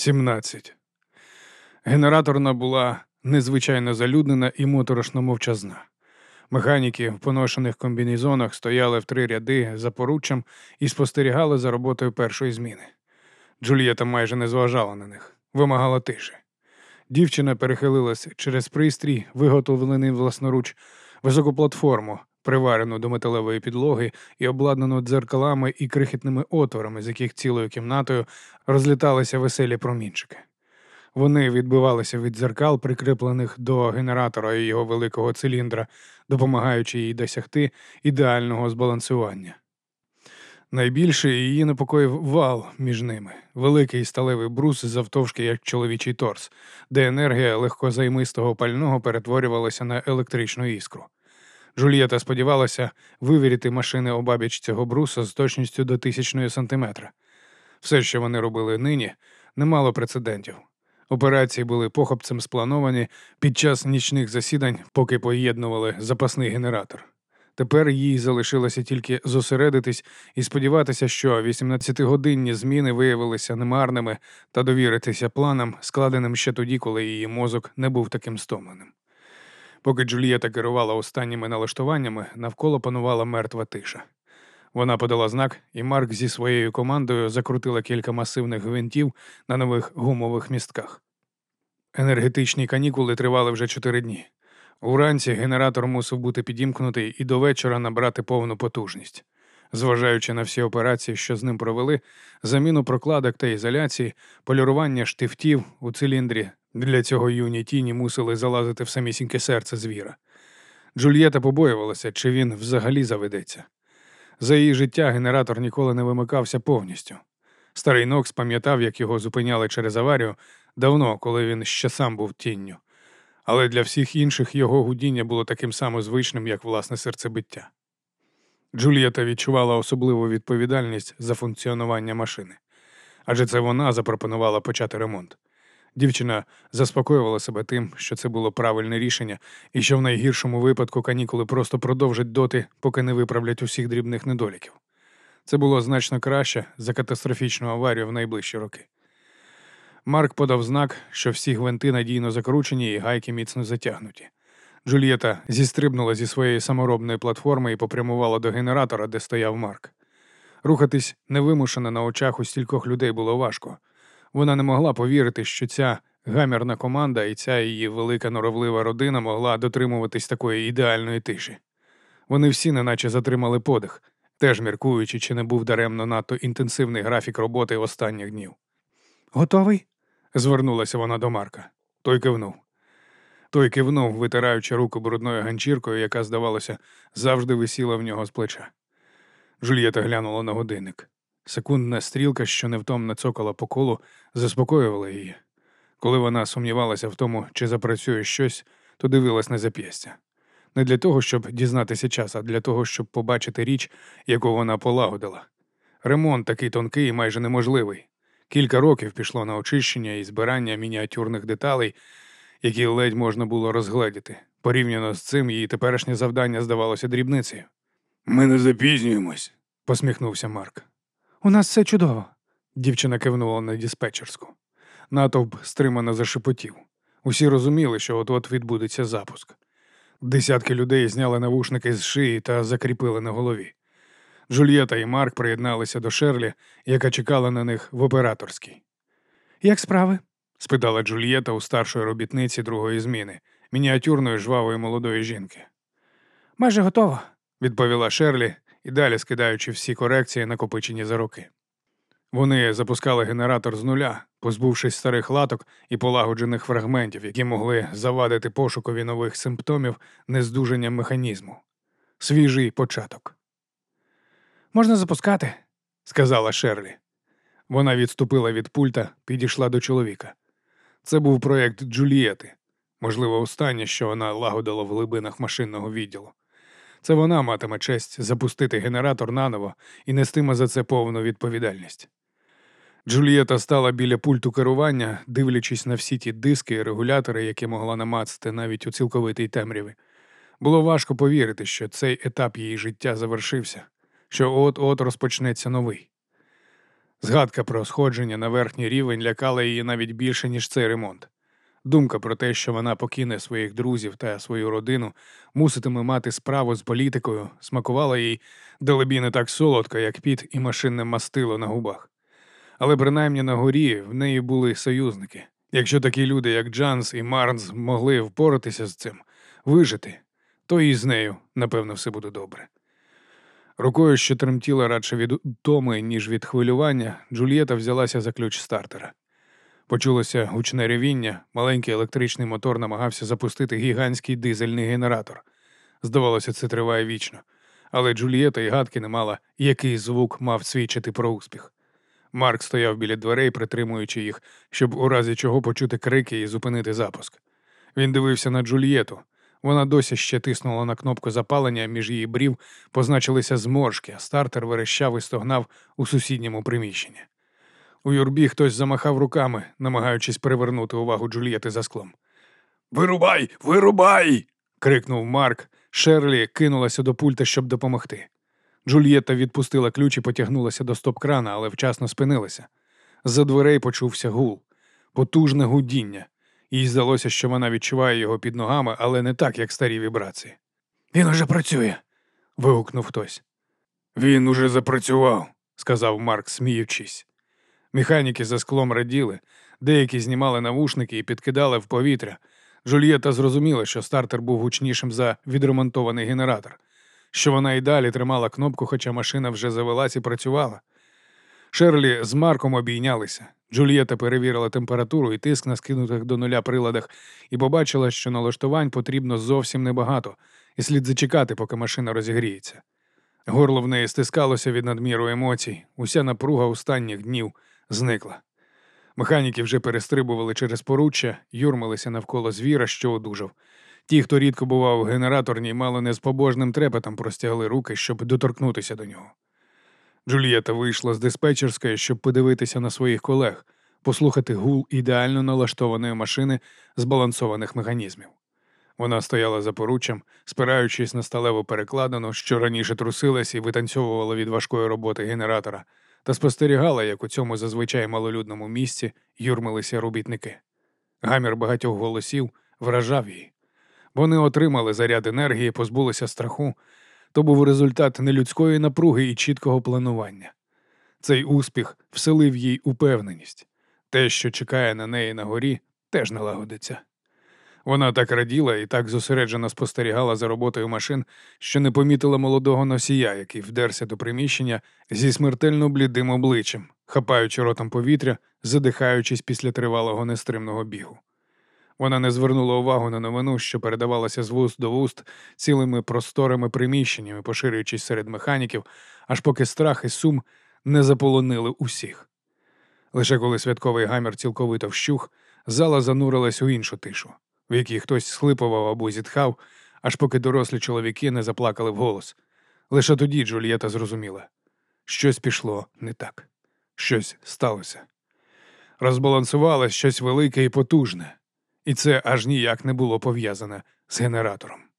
17. Генераторна була незвичайно залюднена і моторошно мовчазна. Механіки в поношених комбінезонах стояли в три ряди за поруччям і спостерігали за роботою першої зміни. Джулієта майже не зважала на них, вимагала тиші. Дівчина перехилилась через пристрій, виготовлений власноруч, високу платформу, приварену до металевої підлоги і обладнану дзеркалами і крихітними отворами, з яких цілою кімнатою розліталися веселі промінчики. Вони відбивалися від дзеркал, прикріплених до генератора і його великого циліндра, допомагаючи їй досягти ідеального збалансування. Найбільше її непокоїв вал між ними, великий сталевий брус завтовшки, як чоловічий торс, де енергія легкозаймистого пального перетворювалася на електричну іскру. Джульєта сподівалася вивірити машини обабіч цього бруса з точністю до тисячної сантиметра. Все, що вони робили нині, не мало прецедентів. Операції були похопцем сплановані під час нічних засідань, поки поєднували запасний генератор. Тепер їй залишилося тільки зосередитись і сподіватися, що 18-годинні зміни виявилися немарними та довіритися планам, складеним ще тоді, коли її мозок не був таким стомленим. Поки Джулієта керувала останніми налаштуваннями, навколо панувала мертва тиша. Вона подала знак, і Марк зі своєю командою закрутила кілька масивних гвинтів на нових гумових містках. Енергетичні канікули тривали вже чотири дні. Уранці генератор мусив бути підімкнутий і до вечора набрати повну потужність. Зважаючи на всі операції, що з ним провели, заміну прокладок та ізоляції, полірування штифтів у циліндрі для цього юні тіні мусили залазити в самісіньке серце звіра. Джульєта побоювалася, чи він взагалі заведеться. За її життя генератор ніколи не вимикався повністю. Старий Нокс пам'ятав, як його зупиняли через аварію давно, коли він ще сам був тінню. Але для всіх інших його гудіння було таким само звичним, як власне серцебиття. Джульєта відчувала особливу відповідальність за функціонування машини, адже це вона запропонувала почати ремонт. Дівчина заспокоювала себе тим, що це було правильне рішення, і що в найгіршому випадку канікули просто продовжать доти, поки не виправлять усіх дрібних недоліків. Це було значно краще за катастрофічну аварію в найближчі роки. Марк подав знак, що всі гвинти надійно закручені і гайки міцно затягнуті. Джульєта зістрибнула зі своєї саморобної платформи і попрямувала до генератора, де стояв Марк. Рухатись невимушено на очах у стількох людей було важко. Вона не могла повірити, що ця гамірна команда і ця її велика норовлива родина могла дотримуватись такої ідеальної тиші. Вони всі неначе затримали подих, теж міркуючи, чи не був даремно надто інтенсивний графік роботи останніх днів. Готовий? звернулася вона до Марка. Той кивнув. Той кивнув, витираючи руку брудною ганчіркою, яка, здавалося, завжди висіла в нього з плеча. Жульєта глянула на годинник. Секундна стрілка, що невтомно цокала по колу, заспокоювала її. Коли вона сумнівалася в тому, чи запрацює щось, то дивилась на зап'ястя. Не для того, щоб дізнатися час, а для того, щоб побачити річ, яку вона полагодила. Ремонт такий тонкий і майже неможливий. Кілька років пішло на очищення і збирання мініатюрних деталей, які ледь можна було розгледіти. Порівняно з цим її теперішнє завдання здавалося дрібницею. Ми не запізнюємось, посміхнувся Марк. У нас все чудово, дівчина кивнула на диспетчерську. Натовп стримано зашепотів. Усі розуміли, що от-от відбудеться запуск. Десятки людей зняли навушники з шиї та закріпили на голові. Джульєта і Марк приєдналися до Шерлі, яка чекала на них в операторській. Як справи? Спитала Джульєта у старшої робітниці другої зміни, мініатюрної жвавої молодої жінки. Майже готова, відповіла Шерлі, і далі скидаючи всі корекції, накопичені за роки. Вони запускали генератор з нуля, позбувшись старих латок і полагоджених фрагментів, які могли завадити пошукові нових симптомів нездужання механізму. Свіжий початок. Можна запускати, сказала Шерлі. Вона відступила від пульта, підійшла до чоловіка. Це був проєкт Джулієти, можливо, останнє, що вона лагодила в глибинах машинного відділу. Це вона матиме честь запустити генератор наново і нестиме за це повну відповідальність. Джулієта стала біля пульту керування, дивлячись на всі ті диски і регулятори, які могла намацати навіть у цілковитій темряві. Було важко повірити, що цей етап її життя завершився, що от-от розпочнеться новий. Згадка про сходження на верхній рівень лякала її навіть більше, ніж цей ремонт. Думка про те, що вона покине своїх друзів та свою родину, муситиме мати справу з політикою, смакувала їй далебі не так солодко, як піт і машинне мастило на губах. Але принаймні на горі в неї були союзники. Якщо такі люди, як Джанс і Марнс, могли впоратися з цим, вижити, то і з нею, напевно, все буде добре. Рукою, що тремтіла радше від утоми, ніж від хвилювання, Джульєта взялася за ключ стартера. Почулося гучне ревіння, маленький електричний мотор намагався запустити гігантський дизельний генератор. Здавалося, це триває вічно, але Джульєта і гадки не мала, який звук мав свідчити про успіх. Марк стояв біля дверей, притримуючи їх, щоб у разі чого почути крики і зупинити запуск. Він дивився на Джульєту. Вона досі ще тиснула на кнопку запалення, між її брів позначилися зморшки, а стартер верещав і стогнав у сусідньому приміщенні. У юрбі хтось замахав руками, намагаючись привернути увагу Джульєти за склом. Вирубай, вирубай! крикнув Марк. Шерлі кинулася до пульта, щоб допомогти. Джульєта відпустила ключ і потягнулася до стоп-крана, але вчасно спинилася. За дверей почувся гул, потужне гудіння. Їй здалося, що вона відчуває його під ногами, але не так, як старі вібрації. Він уже працює. вигукнув хтось. Він уже запрацював, сказав Марк, сміючись. Механіки за склом раділи, деякі знімали навушники і підкидали в повітря. Джульєта зрозуміла, що стартер був гучнішим за відремонтований генератор, що вона й далі тримала кнопку, хоча машина вже завелась і працювала. Шерлі з Марком обійнялися. Джульєта перевірила температуру і тиск на скинутих до нуля приладах і побачила, що налаштувань потрібно зовсім небагато, і слід зачекати, поки машина розігріється. Горло в неї стискалося від надміру емоцій, уся напруга останніх днів зникла. Механіки вже перестрибували через поруччя, юрмилися навколо звіра, що одужав. Ті, хто рідко бував у генераторній, мало не з побожним трепетом простягли руки, щоб доторкнутися до нього. Джульєта вийшла з диспетчерської, щоб подивитися на своїх колег, послухати гул ідеально налаштованої машини збалансованих механізмів. Вона стояла за поруччям, спираючись на сталеву перекладину, що раніше трусилась і витанцьовувала від важкої роботи генератора, та спостерігала, як у цьому зазвичай малолюдному місці юрмилися робітники. Гамір багатьох голосів вражав її. Вони отримали заряд енергії, позбулися страху. То був результат нелюдської напруги і чіткого планування. Цей успіх вселив їй упевненість. Те, що чекає на неї на горі, теж налагодиться. Вона так раділа і так зосереджено спостерігала за роботою машин, що не помітила молодого носія, який вдерся до приміщення зі смертельно блідим обличчям, хапаючи ротом повітря, задихаючись після тривалого нестримного бігу. Вона не звернула увагу на новину, що передавалася з вуст до вуст цілими просторими приміщеннями, поширюючись серед механіків, аж поки страх і сум не заполонили усіх. Лише коли святковий гамір цілковито вщух, зала занурилась у іншу тишу в якій хтось схлипував або зітхав, аж поки дорослі чоловіки не заплакали вголос. Лише тоді Джульєта зрозуміла щось пішло не так, щось сталося. Розбалансувалось щось велике і потужне, і це аж ніяк не було пов'язане з генератором.